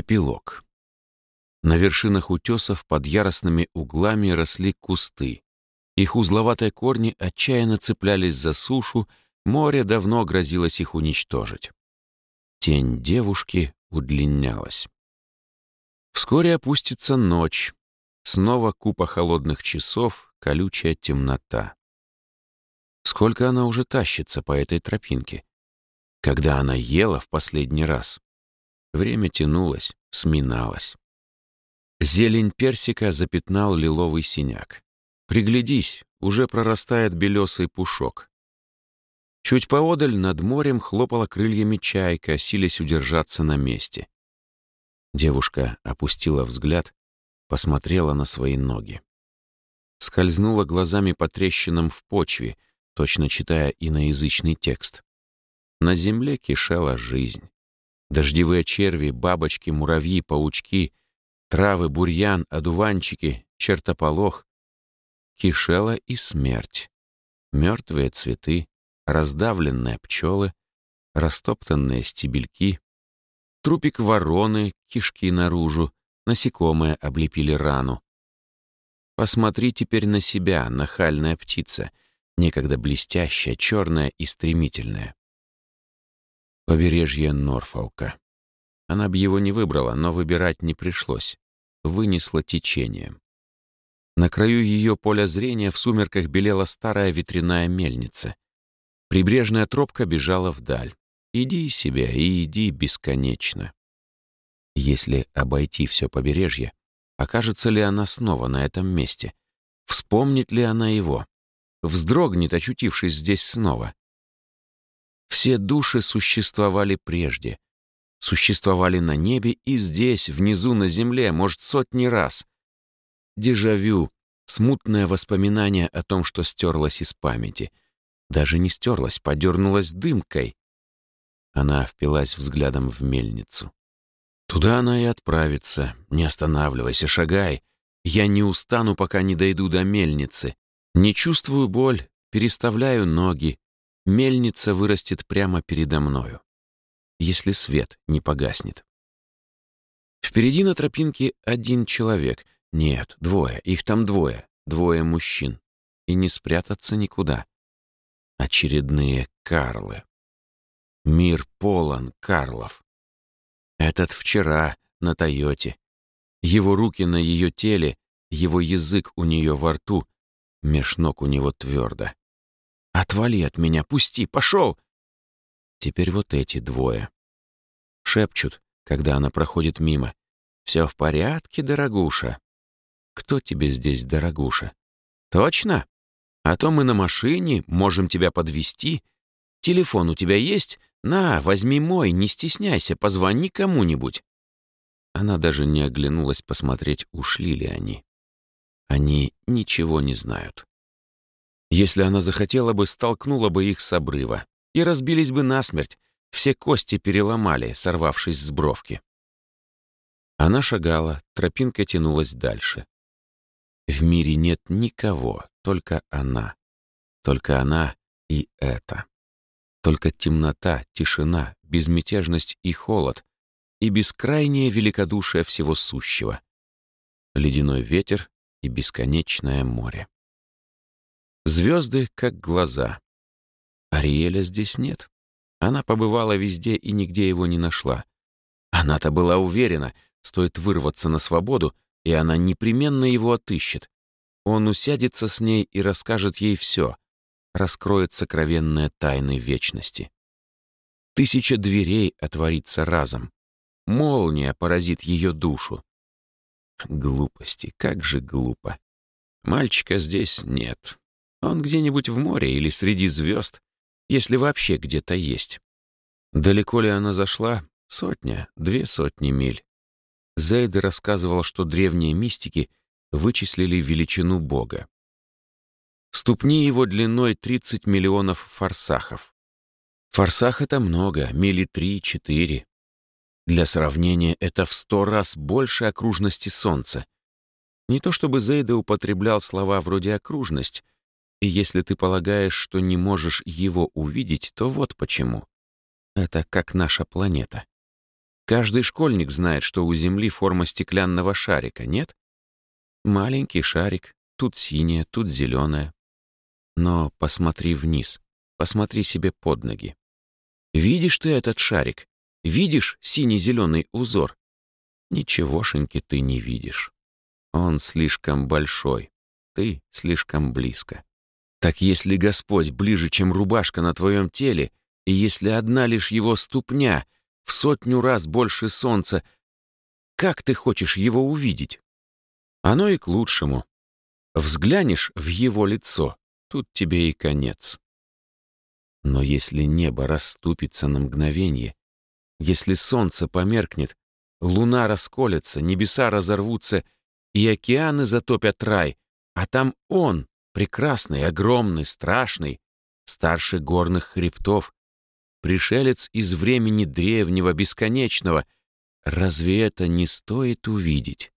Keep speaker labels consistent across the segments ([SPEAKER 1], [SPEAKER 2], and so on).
[SPEAKER 1] Эпилог. На вершинах утесов под яростными углами росли кусты. Их узловатые корни отчаянно цеплялись за сушу, море давно грозилось их уничтожить. Тень девушки удлинялась. Вскоре опустится ночь. Снова купа холодных часов, колючая темнота. Сколько она уже тащится по этой тропинке? Когда она ела в последний раз? Время тянулось, сминалось. Зелень персика запятнал лиловый синяк. Приглядись, уже прорастает белесый пушок. Чуть поодаль над морем хлопала крыльями чайка, силясь удержаться на месте. Девушка опустила взгляд, посмотрела на свои ноги. Скользнула глазами по трещинам в почве, точно читая иноязычный текст. На земле кишела жизнь. Дождевые черви, бабочки, муравьи, паучки, травы, бурьян, одуванчики, чертополох. Кишела и смерть. Мертвые цветы, раздавленные пчелы, растоптанные стебельки, трупик вороны, кишки наружу, насекомые облепили рану. Посмотри теперь на себя, нахальная птица, некогда блестящая, черная и стремительная. Побережье Норфолка. Она бы его не выбрала, но выбирать не пришлось. Вынесла течением. На краю ее поля зрения в сумерках белела старая ветряная мельница. Прибрежная тропка бежала вдаль. Иди себе и иди бесконечно. Если обойти все побережье, окажется ли она снова на этом месте? Вспомнит ли она его? Вздрогнет, очутившись здесь снова. Все души существовали прежде. Существовали на небе и здесь, внизу на земле, может, сотни раз. Дежавю, смутное воспоминание о том, что стерлось из памяти. Даже не стерлось, подернулось дымкой. Она впилась взглядом в мельницу. Туда она и отправится. Не останавливайся, шагай. Я не устану, пока не дойду до мельницы. Не чувствую боль, переставляю ноги, мельница вырастет прямо передо мною, если свет не погаснет. Впереди на тропинке один человек. Нет, двое, их там двое, двое мужчин. И не спрятаться никуда. Очередные Карлы. Мир полон Карлов. Этот вчера на Тойоте. Его руки на ее теле, его язык у нее во рту, меж ног у него твердо. «Отвали от меня, пусти, пошел!» Теперь вот эти двое. Шепчут, когда она проходит мимо. «Все в порядке, дорогуша». «Кто тебе здесь, дорогуша?» «Точно? А то мы на машине, можем тебя подвести. Телефон у тебя есть? На, возьми мой, не стесняйся, позвони кому-нибудь». Она даже не оглянулась посмотреть, ушли ли они. Они ничего не знают. Если она захотела бы, столкнула бы их с обрыва. И разбились бы насмерть, все кости переломали, сорвавшись с бровки. Она шагала, тропинка тянулась дальше. В мире нет никого, только она. Только она и это. Только темнота, тишина, безмятежность и холод, и бескрайнее великодушие всего сущего. Ледяной ветер и бесконечное море. Звезды как глаза. Ариэля здесь нет. Она побывала везде и нигде его не нашла. Она-то была уверена, стоит вырваться на свободу, и она непременно его отыщет. Он усядется с ней и расскажет ей все, раскроет сокровенные тайны вечности. Тысяча дверей отворится разом. Молния поразит ее душу. Глупости, как же глупо. Мальчика здесь нет. Он где-нибудь в море или среди звезд, если вообще где-то есть. Далеко ли она зашла? Сотня, две сотни миль. Зейда рассказывал, что древние мистики вычислили величину Бога. Ступни его длиной 30 миллионов форсахов. Форсах — это много, мили три-четыре. Для сравнения, это в сто раз больше окружности Солнца. Не то чтобы Зейда употреблял слова вроде «окружность», и если ты полагаешь, что не можешь его увидеть, то вот почему. Это как наша планета. Каждый школьник знает, что у Земли форма стеклянного шарика, нет? Маленький шарик, тут синяя, тут зеленая. Но посмотри вниз, посмотри себе под ноги. Видишь ты этот шарик? Видишь синий-зеленый узор? Ничегошеньки ты не видишь. Он слишком большой, ты слишком близко. Так если Господь ближе, чем рубашка на твоем теле, и если одна лишь его ступня в сотню раз больше солнца, как ты хочешь его увидеть? Оно и к лучшему. Взглянешь в его лицо, тут тебе и конец. Но если небо расступится на мгновение, если солнце померкнет, луна расколется, небеса разорвутся, и океаны затопят рай, а там он, прекрасный, огромный, страшный, старше горных хребтов, пришелец из времени древнего, бесконечного. Разве это не стоит увидеть?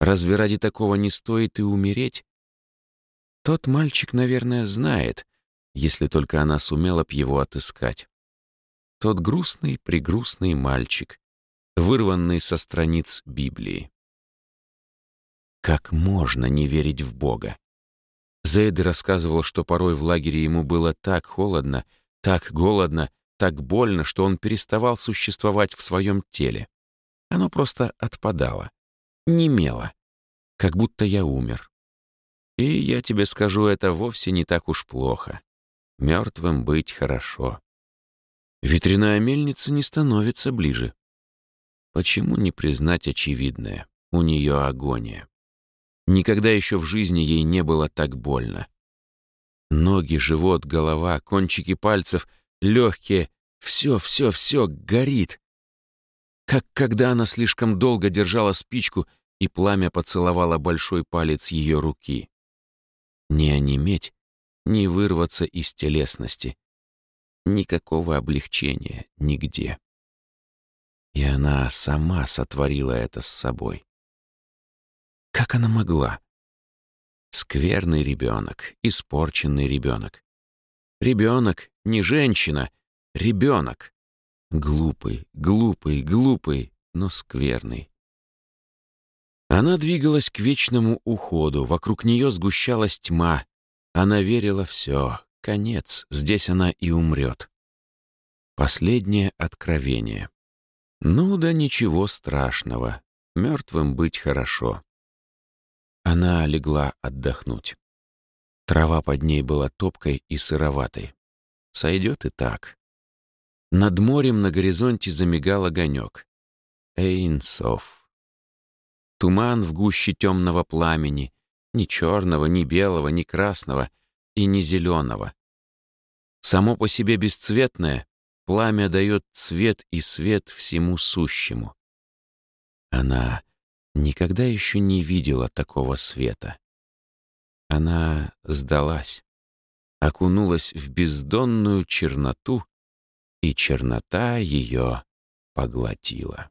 [SPEAKER 1] Разве ради такого не стоит и умереть? Тот мальчик, наверное, знает, если только она сумела б его отыскать. Тот грустный, пригрустный мальчик, вырванный со страниц Библии. Как можно не верить в Бога? Зейды рассказывал, что порой в лагере ему было так холодно, так голодно, так больно, что он переставал существовать в своем теле. Оно просто отпадало, немело, как будто я умер. И я тебе скажу, это вовсе не так уж плохо. Мертвым быть хорошо. Ветряная мельница не становится ближе. Почему не признать очевидное? У нее агония. Никогда еще в жизни ей не было так больно. Ноги, живот, голова, кончики пальцев, легкие — все, все, все горит. Как когда она слишком долго держала спичку, и пламя поцеловало большой палец ее руки. Не онеметь, не вырваться из телесности. Никакого облегчения нигде. И она сама сотворила это с собой. Как она могла? Скверный ребенок, испорченный ребенок. Ребенок, не женщина, ребенок. Глупый, глупый, глупый, но скверный. Она двигалась к вечному уходу, вокруг нее сгущалась тьма. Она верила все, конец, здесь она и умрет. Последнее откровение. Ну да ничего страшного, мертвым быть хорошо. Она легла отдохнуть. Трава под ней была топкой и сыроватой. Сойдет и так. Над морем на горизонте замигал огонек. Эйнсов. Туман в гуще темного пламени, ни черного, ни белого, ни красного и ни зеленого. Само по себе бесцветное, пламя дает цвет и свет всему сущему. Она никогда еще не видела такого света. Она сдалась, окунулась в бездонную черноту, и чернота ее поглотила.